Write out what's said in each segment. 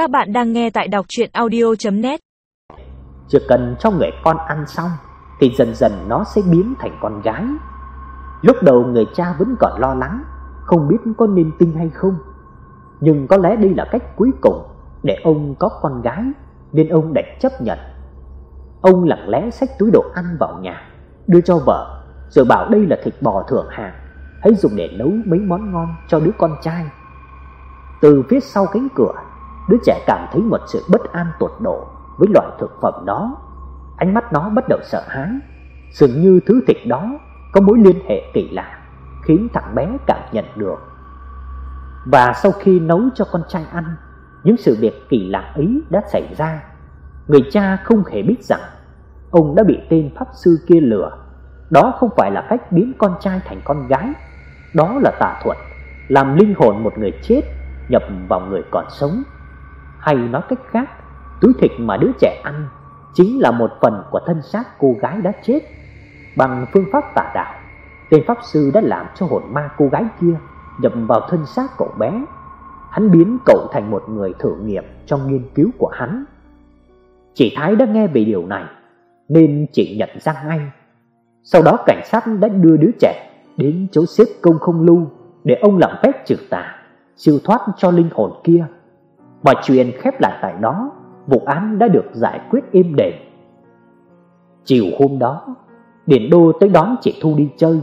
Các bạn đang nghe tại đọc audio net Chỉ cần cho người con ăn xong thì dần dần nó sẽ biến thành con gái. Lúc đầu người cha vẫn còn lo lắng, không biết có nên tin hay không. Nhưng có lẽ đây là cách cuối cùng để ông có con gái nên ông đành chấp nhận. Ông lặng lẽ xách túi đồ ăn vào nhà, đưa cho vợ, rồi bảo đây là thịt bò thượng hạng, hãy dùng để nấu mấy món ngon cho đứa con trai. Từ phía sau cánh cửa, đứa trẻ cảm thấy một sự bất an tột độ với loại thực phẩm đó. Ánh mắt nó bắt đầu sợ hãi, dường như thứ thịt đó có mối liên hệ kỳ lạ, khiến thằng bé cảm nhận được. Và sau khi nấu cho con trai ăn, những sự việc kỳ lạ ấy đã xảy ra. Người cha không hề biết rằng ông đã bị tên pháp sư kia lừa. Đó không phải là cách biến con trai thành con gái, đó là tà thuật, làm linh hồn một người chết nhập vào người còn sống. Hay nói cách khác, túi thịt mà đứa trẻ ăn chính là một phần của thân xác cô gái đã chết. Bằng phương pháp tà đạo, tên pháp sư đã làm cho hồn ma cô gái kia nhập vào thân xác cậu bé. Hắn biến cậu thành một người thử nghiệm trong nghiên cứu của hắn. Chị Thái đã nghe về điều này nên chị nhận ra ngay. Sau đó cảnh sát đã đưa đứa trẻ đến chỗ xếp công không lưu để ông làm phép trừ tà, siêu thoát cho linh hồn kia. Mọi chuyện khép lại tại đó, vụ án đã được giải quyết im đềm. Chiều hôm đó, Điền Đô tới đón chị Thu đi chơi.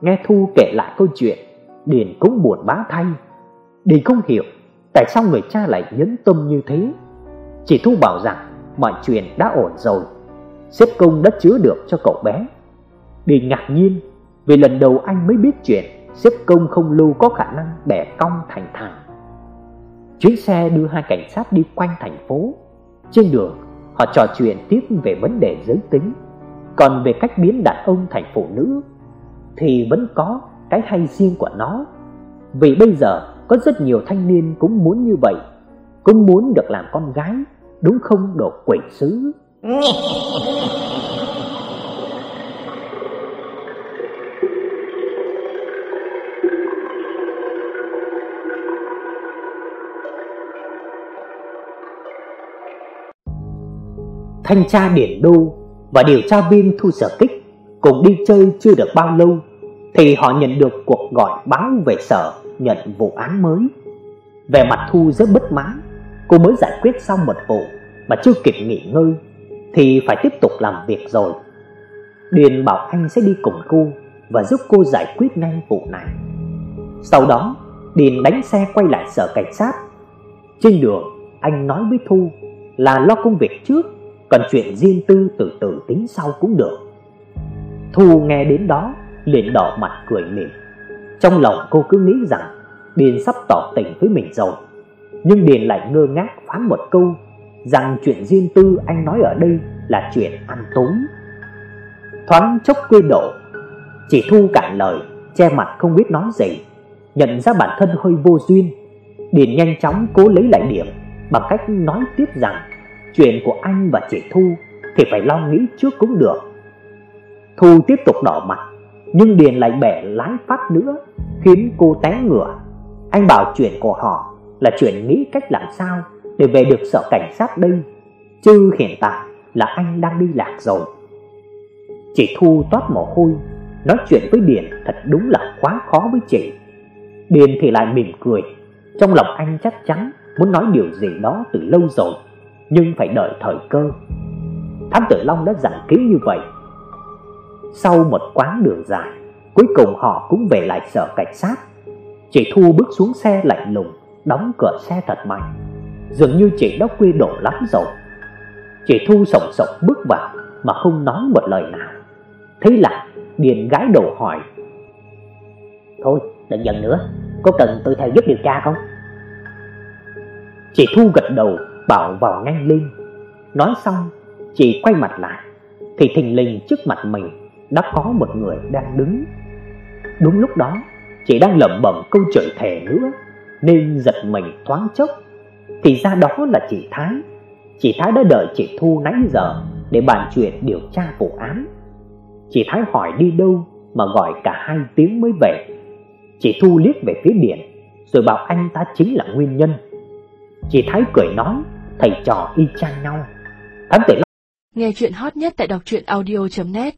Nghe Thu kể lại câu chuyện, Điền cũng buồn bã thay. Điền không hiểu tại sao người cha lại nhẫn tâm như thế. Chị Thu bảo rằng mọi chuyện đã ổn rồi, xếp công đã chứa được cho cậu bé. Điền ngạc nhiên vì lần đầu anh mới biết chuyện xếp công không lưu có khả năng bẻ cong thành thẳng. Chuyến xe đưa hai cảnh sát đi quanh thành phố. Trên đường, họ trò chuyện tiếp về vấn đề giới tính. Còn về cách biến đàn ông thành phụ nữ thì vẫn có cái hay riêng của nó. Vì bây giờ có rất nhiều thanh niên cũng muốn như vậy, cũng muốn được làm con gái, đúng không đồ quỷ sứ? thanh tra điển đô và điều tra viên Thu Sở Kích cùng đi chơi chưa được bao lâu thì họ nhận được cuộc gọi báo về sở nhận vụ án mới. Về mặt Thu rất bất mãn, cô mới giải quyết xong một vụ mà chưa kịp nghỉ ngơi thì phải tiếp tục làm việc rồi. Điền bảo anh sẽ đi cùng cô và giúp cô giải quyết nhanh vụ này. Sau đó, Điền đánh xe quay lại sở cảnh sát. Trên đường, anh nói với Thu là lo công việc trước còn chuyện riêng tư từ từ tính sau cũng được. Thu nghe đến đó, liền đỏ mặt cười mỉm. Trong lòng cô cứ nghĩ rằng Điền sắp tỏ tình với mình rồi. Nhưng Điền lại ngơ ngác phán một câu rằng chuyện riêng tư anh nói ở đây là chuyện ăn tốn Thoáng chốc quê độ, chỉ Thu cạn lời, che mặt không biết nói gì, nhận ra bản thân hơi vô duyên. Điền nhanh chóng cố lấy lại điểm bằng cách nói tiếp rằng Chuyện của anh và chị Thu thì phải lo nghĩ trước cũng được. Thu tiếp tục đỏ mặt, nhưng Điền lại bẻ lái phát nữa, khiến cô té ngửa. Anh bảo chuyện của họ là chuyện nghĩ cách làm sao để về được sở cảnh sát đây, chứ hiện tại là anh đang đi lạc rồi. Chị Thu toát mồ hôi, nói chuyện với Điền thật đúng là quá khó với chị. Điền thì lại mỉm cười, trong lòng anh chắc chắn muốn nói điều gì đó từ lâu rồi nhưng phải đợi thời cơ. Thám tử Long đã dặn kỹ như vậy. Sau một quãng đường dài, cuối cùng họ cũng về lại sở cảnh sát. Chị Thu bước xuống xe lạnh lùng, đóng cửa xe thật mạnh. Dường như chị đã quy đổ lắm rồi. Chị Thu sổng sổng bước vào mà không nói một lời nào. Thế là Điền gái đầu hỏi: "Thôi, đừng giận nữa, có cần tôi theo giúp điều tra không?" Chị Thu gật đầu bảo vào nhanh lên. Nói xong, chị quay mặt lại thì thình lình trước mặt mình đã có một người đang đứng. Đúng lúc đó, chị đang lẩm bẩm câu chửi thề nữa nên giật mình thoáng chốc. Thì ra đó là chị Thái. Chị Thái đã đợi chị Thu nãy giờ để bàn chuyện điều tra vụ án. Chị Thái hỏi đi đâu mà gọi cả hai tiếng mới về. Chị Thu liếc về phía điện rồi bảo anh ta chính là nguyên nhân Chị Thái cười nói, thầy trò y chang nhau. Thắng tử Nghe chuyện hot nhất tại đọc truyện audio net